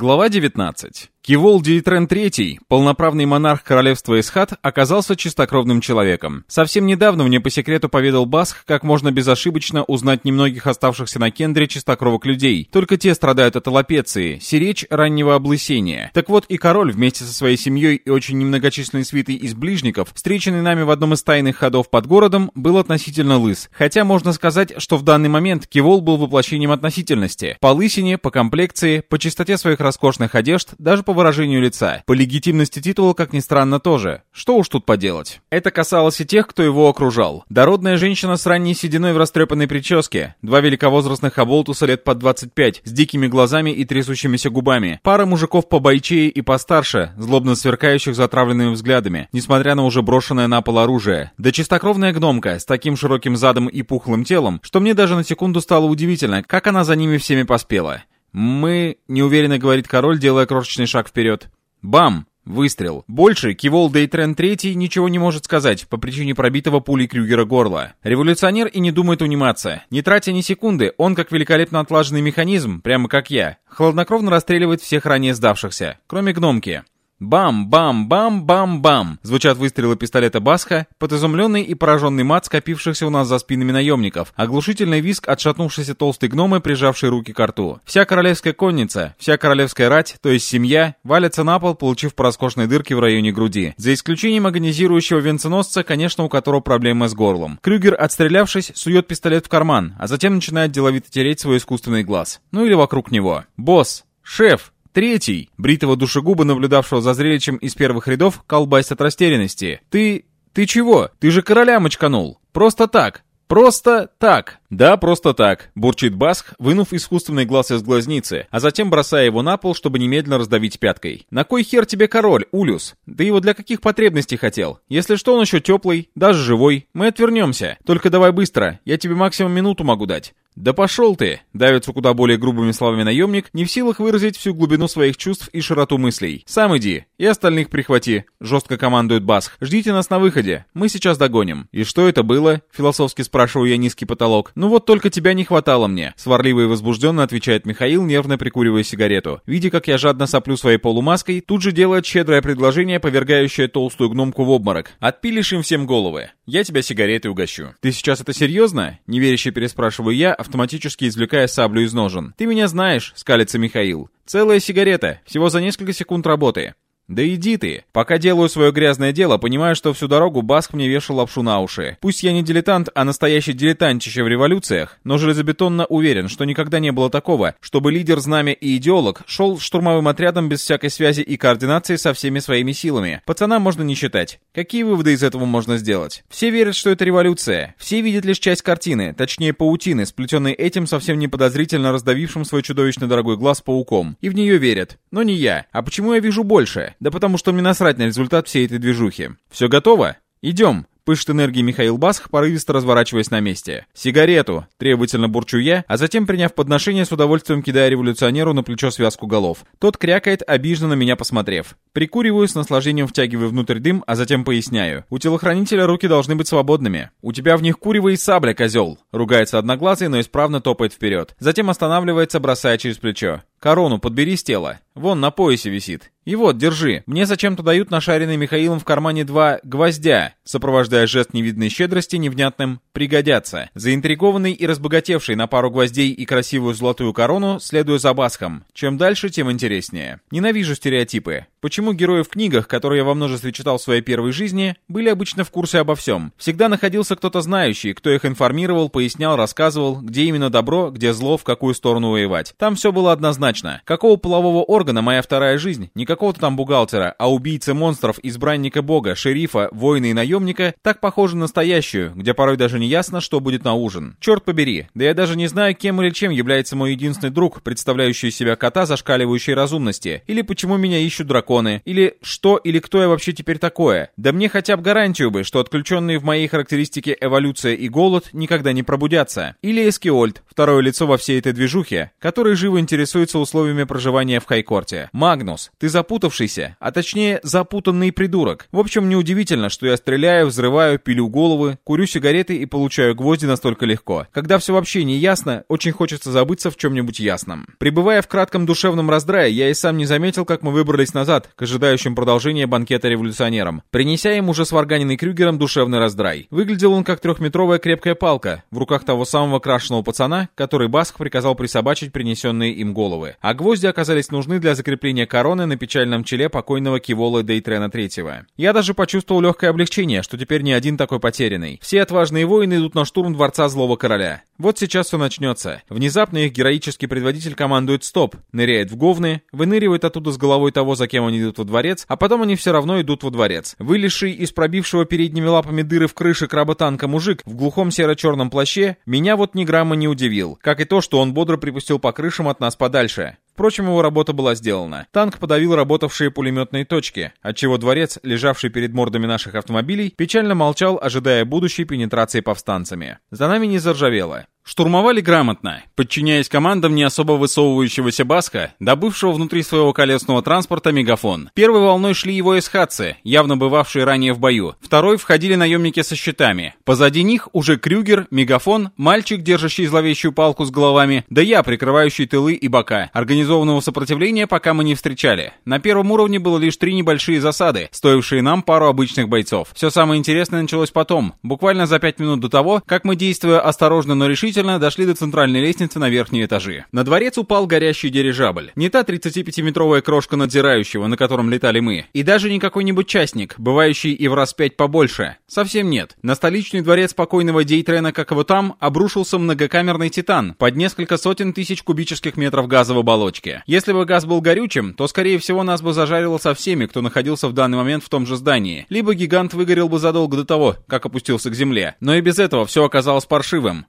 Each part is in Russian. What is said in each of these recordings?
Глава 19. Кивол Дейтрен III, полноправный монарх королевства Исхат, оказался чистокровным человеком. Совсем недавно мне по секрету поведал Басх, как можно безошибочно узнать немногих оставшихся на Кендре чистокровок людей. Только те страдают от аллопеции, сиречь раннего облысения. Так вот и король вместе со своей семьей и очень немногочисленной свитой из ближников, встреченный нами в одном из тайных ходов под городом, был относительно лыс. Хотя можно сказать, что в данный момент Кивол был воплощением относительности. По лысине, по комплекции, по чистоте своих роскошных одежд, даже по выражению лица. По легитимности титула, как ни странно, тоже. Что уж тут поделать. Это касалось и тех, кто его окружал. Дородная женщина с ранней сединой в растрепанной прическе, два великовозрастных оболтуса лет под 25, с дикими глазами и трясущимися губами, пара мужиков побойчее и постарше, злобно сверкающих затравленными взглядами, несмотря на уже брошенное на пол оружие. Да чистокровная гномка с таким широким задом и пухлым телом, что мне даже на секунду стало удивительно, как она за ними всеми поспела. «Мы...» — неуверенно говорит король, делая крошечный шаг вперед. «Бам!» Выстрел. Больше Кивол Дейтрен III ничего не может сказать по причине пробитого пулей Крюгера горла. Революционер и не думает униматься. Не тратя ни секунды, он, как великолепно отлаженный механизм, прямо как я, хладнокровно расстреливает всех ранее сдавшихся, кроме гномки. Бам-бам-бам-бам-бам! Звучат выстрелы пистолета Басха под изумленный и пораженный мат скопившихся у нас за спинами наемников, оглушительный виск отшатнувшейся толстой гномы, прижавшей руки к рту. Вся королевская конница, вся королевская рать, то есть семья, валятся на пол, получив по роскошной дырке в районе груди. За исключением агонизирующего венценосца, конечно, у которого проблемы с горлом. Крюгер, отстрелявшись, сует пистолет в карман, а затем начинает деловито тереть свой искусственный глаз. Ну или вокруг него. «Босс! Шеф! Третий, бритого душегуба, наблюдавшего за зрелищем из первых рядов, колбась от растерянности. «Ты... ты чего? Ты же короля мочканул! Просто так! Просто так!» «Да, просто так», — бурчит Басх, вынув искусственный глаз из глазницы, а затем бросая его на пол, чтобы немедленно раздавить пяткой. «На кой хер тебе король, Улюс? Ты его для каких потребностей хотел? Если что, он еще теплый, даже живой. Мы отвернемся. Только давай быстро, я тебе максимум минуту могу дать. «Да пошел ты!» — давится куда более грубыми словами наемник, не в силах выразить всю глубину своих чувств и широту мыслей. «Сам иди, и остальных прихвати!» — жестко командует Басх. «Ждите нас на выходе, мы сейчас догоним». «И что это было?» — философски спрашиваю я низкий потолок. «Ну вот только тебя не хватало мне!» — сварливо и возбужденно отвечает Михаил, нервно прикуривая сигарету. Видя, как я жадно соплю своей полумаской, тут же делает щедрое предложение, повергающее толстую гномку в обморок. «Отпилишь им всем головы. Я тебя сигаретой угощу». «Ты сейчас это серьезно?» — неверяще переспрашиваю я, автоматически извлекая саблю из ножен. «Ты меня знаешь», — скалится Михаил. «Целая сигарета, всего за несколько секунд работы. «Да иди ты! Пока делаю свое грязное дело, понимаю, что всю дорогу Баск мне вешал лапшу на уши. Пусть я не дилетант, а настоящий дилетантище в революциях, но железобетонно уверен, что никогда не было такого, чтобы лидер, знамя и идеолог шел штурмовым отрядом без всякой связи и координации со всеми своими силами. Пацана можно не считать. Какие выводы из этого можно сделать? Все верят, что это революция. Все видят лишь часть картины, точнее паутины, сплетенной этим совсем неподозрительно раздавившим свой чудовищно дорогой глаз пауком. И в нее верят. Но не я. А почему я вижу больше? Да потому что мне насрать на результат всей этой движухи. Все готово? Идем. Пышет энергии Михаил Басх, порывисто разворачиваясь на месте. «Сигарету!» — требовательно бурчу я, а затем, приняв подношение, с удовольствием кидая революционеру на плечо связку голов. Тот крякает, обиженно на меня посмотрев. Прикуриваю, с наслаждением втягиваю внутрь дым, а затем поясняю. У телохранителя руки должны быть свободными. У тебя в них курево и сабля, козел! Ругается одноглазый, но исправно топает вперед. Затем останавливается, бросая через плечо. Корону подбери с тела. Вон на поясе висит. И вот, держи. Мне зачем-то дают нашаренный Михаилом в кармане два гвоздя, сопровождая жест невидной щедрости невнятным «пригодятся». Заинтригованный и разбогатевший на пару гвоздей и красивую золотую корону, следую за Басхом. Чем дальше, тем интереснее. Ненавижу стереотипы. Почему герои в книгах, которые я во множестве читал в своей первой жизни, были обычно в курсе обо всем? Всегда находился кто-то знающий, кто их информировал, пояснял, рассказывал, где именно добро, где зло, в какую сторону воевать. Там все было однозначно. Какого полового органа моя вторая жизнь? Не какого-то там бухгалтера, а убийцы монстров, избранника бога, шерифа, воина и наемника, так похоже на настоящую, где порой даже не ясно, что будет на ужин. Черт побери, да я даже не знаю, кем или чем является мой единственный друг, представляющий себя кота зашкаливающей разумности, или почему меня ищут драконы или что или кто я вообще теперь такое. Да мне хотя бы гарантию бы, что отключенные в моей характеристике эволюция и голод никогда не пробудятся. Или Эскиольд, второе лицо во всей этой движухе, который живо интересуется условиями проживания в Хайкорте. Магнус, ты запутавшийся, а точнее запутанный придурок. В общем, неудивительно, что я стреляю, взрываю, пилю головы, курю сигареты и получаю гвозди настолько легко. Когда все вообще не ясно, очень хочется забыться в чем-нибудь ясном. Пребывая в кратком душевном раздрае, я и сам не заметил, как мы выбрались назад, к ожидающим продолжения банкета революционерам, принеся им уже сварганенный Крюгером душевный раздрай. Выглядел он как трехметровая крепкая палка в руках того самого крашеного пацана, который Баск приказал присобачить принесенные им головы. А гвозди оказались нужны для закрепления короны на печальном челе покойного Кивола Дейтрена Третьего. Я даже почувствовал легкое облегчение, что теперь не один такой потерянный. Все отважные воины идут на штурм дворца злого короля. Вот сейчас все начнется. Внезапно их героический предводитель командует «Стоп», ныряет в говны, выныривает оттуда с головой того, за кем они идут во дворец, а потом они все равно идут во дворец. Вылезший из пробившего передними лапами дыры в крыше кработанка мужик в глухом серо-черном плаще меня вот ни грамма не удивил, как и то, что он бодро припустил по крышам от нас подальше. Впрочем, его работа была сделана. Танк подавил работавшие пулеметные точки, отчего дворец, лежавший перед мордами наших автомобилей, печально молчал, ожидая будущей пенетрации повстанцами. За нами не заржавело. Штурмовали грамотно, подчиняясь командам не особо высовывающегося Баска, добывшего внутри своего колесного транспорта мегафон. Первой волной шли его эсхатцы, явно бывавшие ранее в бою. Второй входили наемники со щитами. Позади них уже Крюгер, мегафон, мальчик, держащий зловещую палку с головами, да я, прикрывающий тылы и бока. Организованного сопротивления пока мы не встречали. На первом уровне было лишь три небольшие засады, стоившие нам пару обычных бойцов. Все самое интересное началось потом, буквально за пять минут до того, как мы, действуя осторожно, но решительно, решительно дошли до центральной лестницы на верхние этажи. На дворец упал горящий дирижабль. Не та 35-метровая крошка надзирающего, на котором летали мы. И даже не какой-нибудь частник, бывающий и в раз пять побольше. Совсем нет. На столичный дворец покойного Дейтрена, как его там, обрушился многокамерный титан под несколько сотен тысяч кубических метров газа в оболочке. Если бы газ был горючим, то, скорее всего, нас бы зажарило со всеми, кто находился в данный момент в том же здании. Либо гигант выгорел бы задолго до того, как опустился к земле. Но и без этого все оказалось паршивым.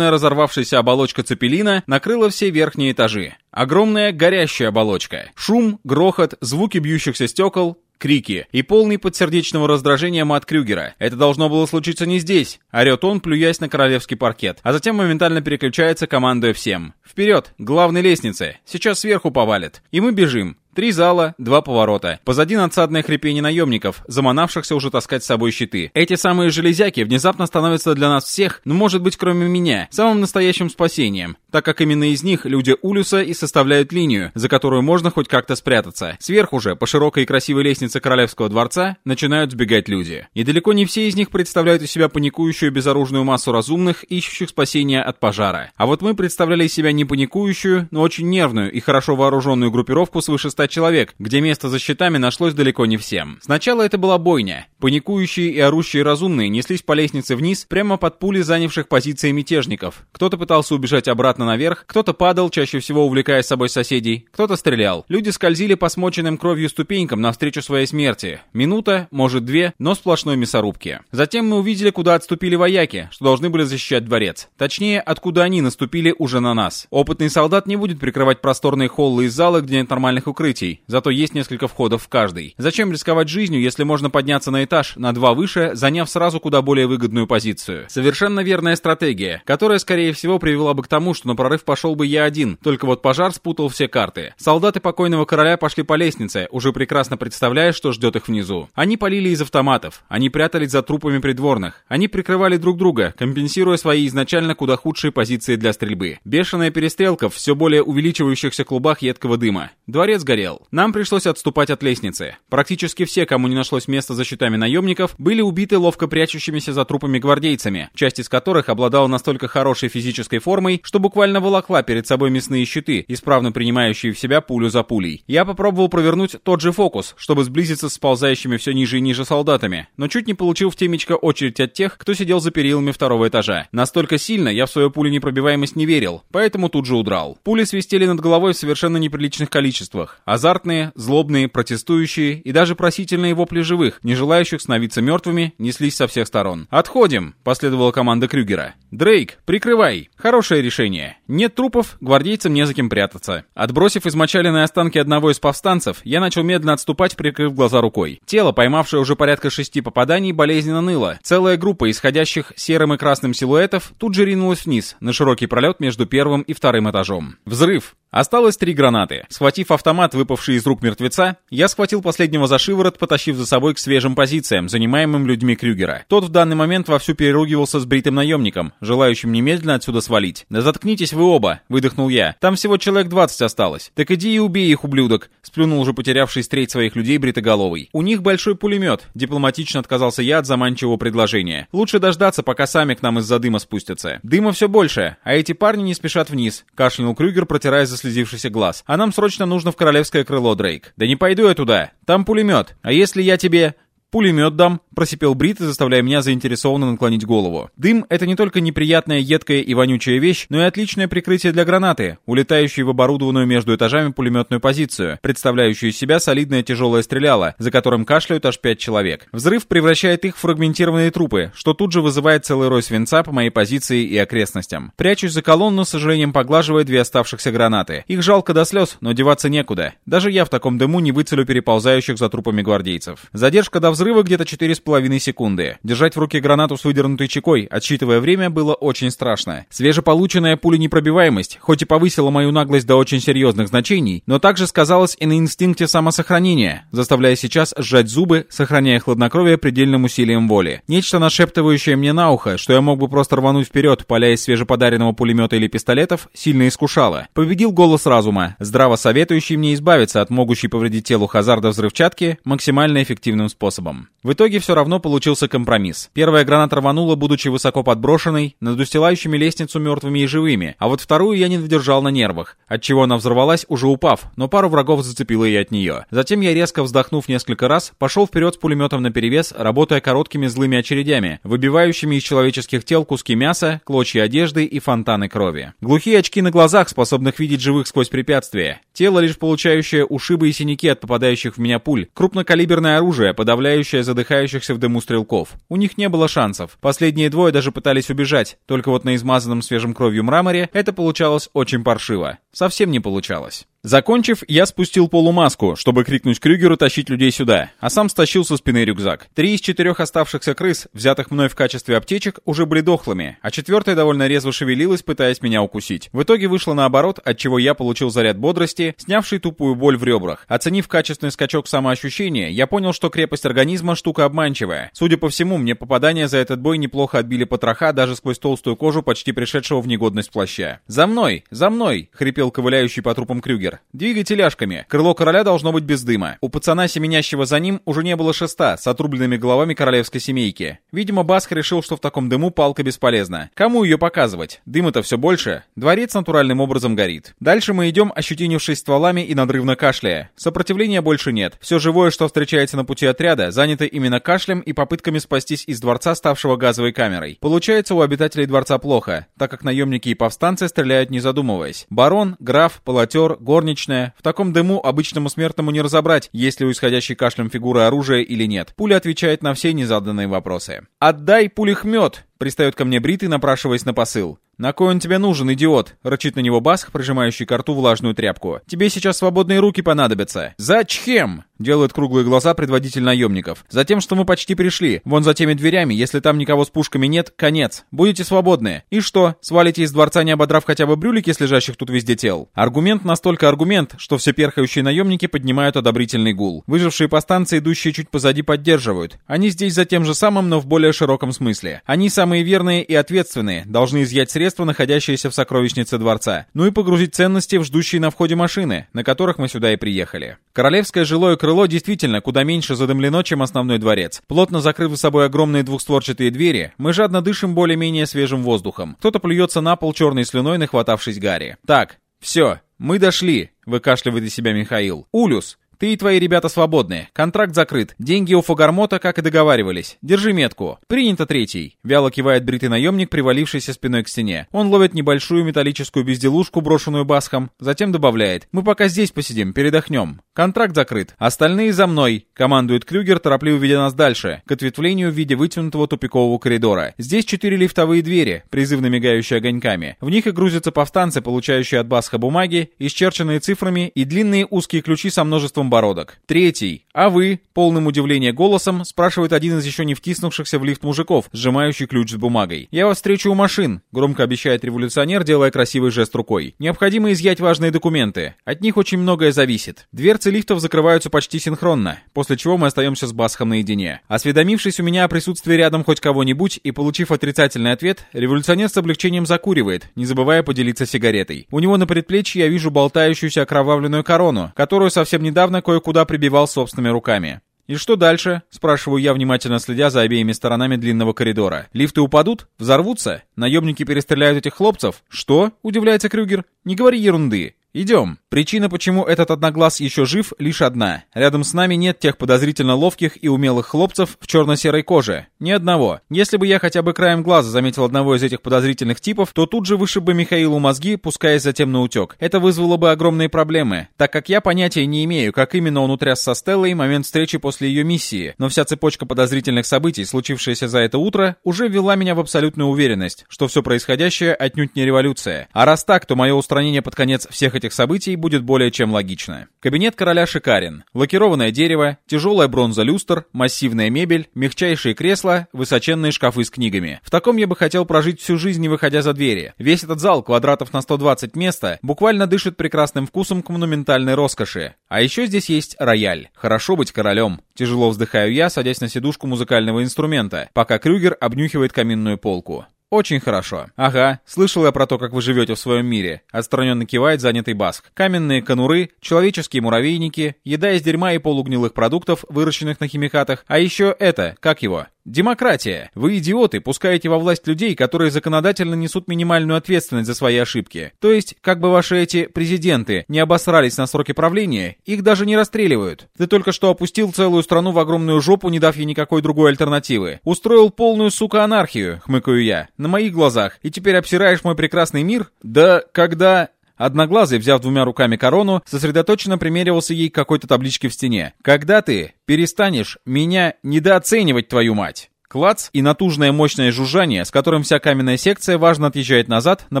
Огромная разорвавшаяся оболочка цепелина накрыла все верхние этажи. Огромная горящая оболочка. Шум, грохот, звуки бьющихся стекол, крики и полный подсердечного раздражения мат Крюгера. Это должно было случиться не здесь. Орет он, плюясь на королевский паркет, а затем моментально переключается, командуя всем. Вперед, главной лестнице. Сейчас сверху повалит. И мы бежим. Три зала, два поворота. Позади надсадное хрипение наемников, заманавшихся уже таскать с собой щиты. Эти самые железяки внезапно становятся для нас всех, ну может быть кроме меня, самым настоящим спасением, так как именно из них люди Улюса и составляют линию, за которую можно хоть как-то спрятаться. Сверху же, по широкой и красивой лестнице Королевского дворца, начинают сбегать люди. И далеко не все из них представляют из себя паникующую безоружную массу разумных, ищущих спасения от пожара. А вот мы представляли из себя не паникующую, но очень нервную и хорошо вооруженную группировку свыше 100 человек, где место за щитами нашлось далеко не всем. Сначала это была бойня. Паникующие и орущие разумные неслись по лестнице вниз, прямо под пули занявших позиции мятежников. Кто-то пытался убежать обратно наверх, кто-то падал, чаще всего увлекая с собой соседей, кто-то стрелял. Люди скользили по смоченным кровью ступенькам навстречу своей смерти. Минута, может две, но сплошной мясорубки. Затем мы увидели, куда отступили вояки, что должны были защищать дворец. Точнее, откуда они наступили уже на нас. Опытный солдат не будет прикрывать просторные холлы и залы, где нет нормальных укрытий, укрытий, зато есть несколько входов в каждый. Зачем рисковать жизнью, если можно подняться на этаж, на два выше, заняв сразу куда более выгодную позицию? Совершенно верная стратегия, которая, скорее всего, привела бы к тому, что на прорыв пошел бы я один, только вот пожар спутал все карты. Солдаты покойного короля пошли по лестнице, уже прекрасно представляя, что ждет их внизу. Они полили из автоматов, они прятались за трупами придворных, они прикрывали друг друга, компенсируя свои изначально куда худшие позиции для стрельбы. Бешеная перестрелка в все более увеличивающихся клубах едкого дыма. Дворец горел горел. Нам пришлось отступать от лестницы. Практически все, кому не нашлось места за щитами наемников, были убиты ловко прячущимися за трупами гвардейцами, часть из которых обладала настолько хорошей физической формой, что буквально волокла перед собой мясные щиты, исправно принимающие в себя пулю за пулей. Я попробовал провернуть тот же фокус, чтобы сблизиться с сползающими все ниже и ниже солдатами, но чуть не получил в темечко очередь от тех, кто сидел за перилами второго этажа. Настолько сильно я в свою пулю непробиваемость не верил, поэтому тут же удрал. Пули свистели над головой в совершенно неприличных количествах, Азартные, злобные, протестующие и даже просительные вопли живых, не желающих становиться мертвыми, неслись со всех сторон. «Отходим!» — последовала команда Крюгера. «Дрейк, прикрывай!» Хорошее решение. Нет трупов, гвардейцам не за кем прятаться. Отбросив измочаленные останки одного из повстанцев, я начал медленно отступать, прикрыв глаза рукой. Тело, поймавшее уже порядка шести попаданий, болезненно ныло. Целая группа исходящих серым и красным силуэтов тут же ринулась вниз, на широкий пролет между первым и вторым этажом. Взрыв. Осталось три гранаты. Схватив автомат, выпавший из рук мертвеца, я схватил последнего за шиворот, потащив за собой к свежим позициям, занимаемым людьми Крюгера. Тот в данный момент вовсю переругивался с бритым наемником, желающим немедленно отсюда свалить. «Да заткнитесь вы оба!» — выдохнул я. «Там всего человек 20 осталось. Так иди и убей их, ублюдок!» — сплюнул уже потерявший треть своих людей бритоголовый. «У них большой пулемет», — дипломатично отказался я от заманчивого предложения. «Лучше дождаться, пока сами к нам из-за дыма спустятся. Дыма все больше, а эти парни не спешат вниз», — кашлянул Крюгер, протирая за заслезившийся глаз. «А нам срочно нужно в королевское крыло, Дрейк». «Да не пойду я туда. Там пулемет. А если я тебе...» «Пулемет дам», — просипел Брит, заставляя меня заинтересованно наклонить голову. Дым — это не только неприятная, едкая и вонючая вещь, но и отличное прикрытие для гранаты, улетающей в оборудованную между этажами пулеметную позицию, представляющую из себя солидное тяжелое стреляло, за которым кашляют аж пять человек. Взрыв превращает их в фрагментированные трупы, что тут же вызывает целый рой свинца по моей позиции и окрестностям. Прячусь за колонну, с сожалением поглаживая две оставшихся гранаты. Их жалко до слез, но деваться некуда. Даже я в таком дыму не выцелю переползающих за трупами гвардейцев. Задержка до взрыва где-то 4,5 секунды. Держать в руке гранату с выдернутой чекой, отсчитывая время, было очень страшно. Свежеполученная пуленепробиваемость, хоть и повысила мою наглость до очень серьезных значений, но также сказалась и на инстинкте самосохранения, заставляя сейчас сжать зубы, сохраняя хладнокровие предельным усилием воли. Нечто нашептывающее мне на ухо, что я мог бы просто рвануть вперед, поля из свежеподаренного пулемета или пистолетов, сильно искушало. Победил голос разума, здраво советующий мне избавиться от могущей повредить телу хазарда взрывчатки максимально эффективным способом способом. В итоге все равно получился компромисс. Первая граната рванула, будучи высоко подброшенной, над устилающими лестницу мертвыми и живыми, а вот вторую я не додержал на нервах, отчего она взорвалась, уже упав, но пару врагов зацепило и от нее. Затем я, резко вздохнув несколько раз, пошел вперед с пулеметом наперевес, работая короткими злыми очередями, выбивающими из человеческих тел куски мяса, клочья одежды и фонтаны крови. Глухие очки на глазах, способных видеть живых сквозь препятствия. Тело, лишь получающее ушибы и синяки от попадающих в меня пуль. Крупнокалиберное оружие, подавляющее подавляющая задыхающихся в дыму стрелков. У них не было шансов. Последние двое даже пытались убежать, только вот на измазанном свежим кровью мраморе это получалось очень паршиво. Совсем не получалось. Закончив, я спустил полумаску, чтобы крикнуть Крюгеру тащить людей сюда, а сам стащил со спины рюкзак. Три из четырех оставшихся крыс, взятых мной в качестве аптечек, уже были дохлыми, а четвертая довольно резво шевелилась, пытаясь меня укусить. В итоге вышло наоборот, от чего я получил заряд бодрости, снявший тупую боль в ребрах. Оценив качественный скачок самоощущения, я понял, что крепость организма штука обманчивая. Судя по всему, мне попадания за этот бой неплохо отбили потроха даже сквозь толстую кожу почти пришедшего в негодность плаща. «За мной! За мной!» — хрипел ковыляющий по трупам Крюгер. Крюгер. «Двигай теляшками. Крыло короля должно быть без дыма». У пацана, семенящего за ним, уже не было шеста с отрубленными головами королевской семейки. Видимо, Баск решил, что в таком дыму палка бесполезна. Кому ее показывать? Дыма-то все больше. Дворец натуральным образом горит. Дальше мы идем, ощетинившись стволами и надрывно кашляя. Сопротивления больше нет. Все живое, что встречается на пути отряда, занято именно кашлем и попытками спастись из дворца, ставшего газовой камерой. Получается у обитателей дворца плохо, так как наемники и повстанцы стреляют не задумываясь. Барон, граф, полотер, город горничная. В таком дыму обычному смертному не разобрать, есть ли у исходящей кашлем фигуры оружие или нет. Пуля отвечает на все незаданные вопросы. «Отдай пулехмет!» Пристает ко мне Брит и напрашиваясь на посыл. «На кой он тебе нужен, идиот?» — рычит на него Басх, прижимающий к рту влажную тряпку. «Тебе сейчас свободные руки понадобятся». «Зачем?» — делают круглые глаза предводитель наемников. «Затем, что мы почти пришли. Вон за теми дверями, если там никого с пушками нет, конец. Будете свободны. И что, свалите из дворца, не ободрав хотя бы брюлики с лежащих тут везде тел?» Аргумент настолько аргумент, что все перхающие наемники поднимают одобрительный гул. Выжившие по станции, идущие чуть позади, поддерживают. Они здесь за тем же самым, но в более широком смысле. Они самые верные и ответственные, должны изъять средства находящиеся в сокровищнице дворца, ну и погрузить ценности в ждущие на входе машины, на которых мы сюда и приехали. Королевское жилое крыло действительно куда меньше задымлено, чем основной дворец. Плотно закрыв за собой огромные двухстворчатые двери, мы жадно дышим более-менее свежим воздухом. Кто-то плюется на пол черной слюной, нахватавшись Гарри. Так, все, мы дошли, выкашливает из себя Михаил. Улюс, Ты и твои ребята свободны. Контракт закрыт. Деньги у Фагармота, как и договаривались. Держи метку. Принято третий. Вяло кивает бритый наемник, привалившийся спиной к стене. Он ловит небольшую металлическую безделушку, брошенную басхом. Затем добавляет. Мы пока здесь посидим, передохнем. Контракт закрыт. Остальные за мной. Командует Крюгер, торопливо ведя нас дальше, к ответвлению в виде вытянутого тупикового коридора. Здесь четыре лифтовые двери, призывно мигающие огоньками. В них и грузятся повстанцы, получающие от Басха бумаги, исчерченные цифрами и длинные узкие ключи со множеством бородок. Третий. А вы, полным удивления голосом, спрашивает один из еще не втиснувшихся в лифт мужиков, сжимающий ключ с бумагой. «Я вас встречу у машин», — громко обещает революционер, делая красивый жест рукой. «Необходимо изъять важные документы. От них очень многое зависит. Дверцы лифтов закрываются почти синхронно, после чего мы остаемся с Басхом наедине. Осведомившись у меня о присутствии рядом хоть кого-нибудь и получив отрицательный ответ, революционер с облегчением закуривает, не забывая поделиться сигаретой. У него на предплечье я вижу болтающуюся окровавленную корону, которую совсем недавно кое-куда прибивал собственными руками. «И что дальше?» — спрашиваю я, внимательно следя за обеими сторонами длинного коридора. «Лифты упадут? Взорвутся? Наемники перестреляют этих хлопцев? Что?» — удивляется Крюгер. «Не говори ерунды. Идем. Причина, почему этот одноглаз еще жив, лишь одна. Рядом с нами нет тех подозрительно ловких и умелых хлопцев в черно-серой коже. Ни одного. Если бы я хотя бы краем глаза заметил одного из этих подозрительных типов, то тут же вышиб бы Михаилу мозги, пускаясь затем на утек. Это вызвало бы огромные проблемы, так как я понятия не имею, как именно он утряс со Стеллой момент встречи после ее миссии, но вся цепочка подозрительных событий, случившаяся за это утро, уже ввела меня в абсолютную уверенность, что все происходящее отнюдь не революция. А раз так, то мое устранение под конец всех этих событий будет более чем логично. Кабинет короля шикарен. Лакированное дерево, тяжелая бронза люстр, массивная мебель, мягчайшие кресла, высоченные шкафы с книгами. В таком я бы хотел прожить всю жизнь, не выходя за двери. Весь этот зал, квадратов на 120 места, буквально дышит прекрасным вкусом к монументальной роскоши. А еще здесь есть рояль. Хорошо быть королем. Тяжело вздыхаю я, садясь на сидушку музыкального инструмента, пока Крюгер обнюхивает каминную полку. «Очень хорошо. Ага, слышал я про то, как вы живете в своем мире», — отстраненно кивает занятый Баск. «Каменные конуры, человеческие муравейники, еда из дерьма и полугнилых продуктов, выращенных на химикатах, а еще это, как его, Демократия. Вы, идиоты, пускаете во власть людей, которые законодательно несут минимальную ответственность за свои ошибки. То есть, как бы ваши эти президенты не обосрались на сроки правления, их даже не расстреливают. Ты только что опустил целую страну в огромную жопу, не дав ей никакой другой альтернативы. Устроил полную, сука, анархию, хмыкаю я, на моих глазах, и теперь обсираешь мой прекрасный мир? Да когда... Одноглазый, взяв двумя руками корону, сосредоточенно примеривался ей к какой-то табличке в стене. «Когда ты перестанешь меня недооценивать, твою мать?» Клац и натужное мощное жужжание, с которым вся каменная секция важно отъезжает назад на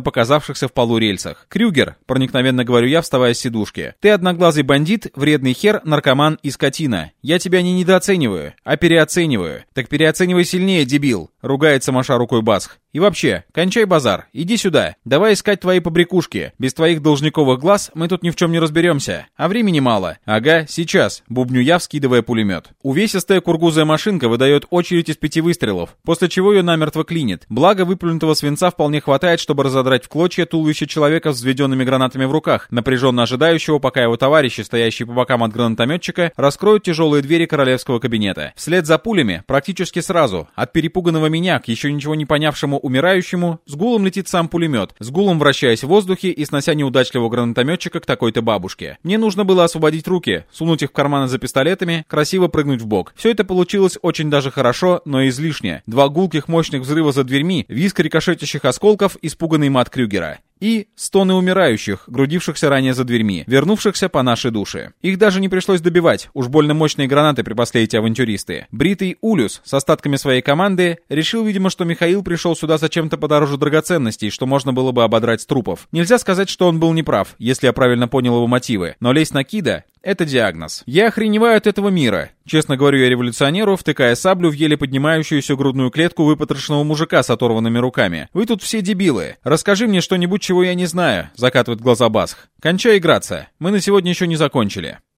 показавшихся в полу рельсах. «Крюгер», — проникновенно говорю я, вставая с сидушки, — «ты одноглазый бандит, вредный хер, наркоман и скотина. Я тебя не недооцениваю, а переоцениваю. Так переоценивай сильнее, дебил», — ругается Маша рукой Басх. И вообще, кончай базар, иди сюда. Давай искать твои побрякушки. Без твоих должниковых глаз мы тут ни в чем не разберемся. А времени мало. Ага, сейчас. Бубню я, вскидывая пулемет. Увесистая кургузая машинка выдает очередь из пяти выстрелов, после чего ее намертво клинит. Благо, выплюнутого свинца вполне хватает, чтобы разодрать в клочья туловище человека с взведенными гранатами в руках, напряженно ожидающего, пока его товарищи, стоящие по бокам от гранатометчика, раскроют тяжелые двери королевского кабинета. Вслед за пулями, практически сразу, от перепуганного меня к еще ничего не понявшему умирающему, с гулом летит сам пулемет, с гулом вращаясь в воздухе и снося неудачливого гранатометчика к такой-то бабушке. Мне нужно было освободить руки, сунуть их в карманы за пистолетами, красиво прыгнуть в бок. Все это получилось очень даже хорошо, но излишне. Два гулких мощных взрыва за дверьми, визг рикошетящих осколков, испуганный мат Крюгера и стоны умирающих, грудившихся ранее за дверьми, вернувшихся по нашей душе. Их даже не пришлось добивать, уж больно мощные гранаты припасли эти авантюристы. Бритый Улюс с остатками своей команды решил, видимо, что Михаил пришел сюда за чем-то подороже драгоценностей, что можно было бы ободрать с трупов. Нельзя сказать, что он был неправ, если я правильно понял его мотивы, но лезть на Кида это диагноз. Я охреневаю от этого мира. Честно говорю я революционеру, втыкая саблю в еле поднимающуюся грудную клетку выпотрошенного мужика с оторванными руками. Вы тут все дебилы. Расскажи мне что-нибудь, чего я не знаю, закатывает глаза Басх. Кончай играться. Мы на сегодня еще не закончили.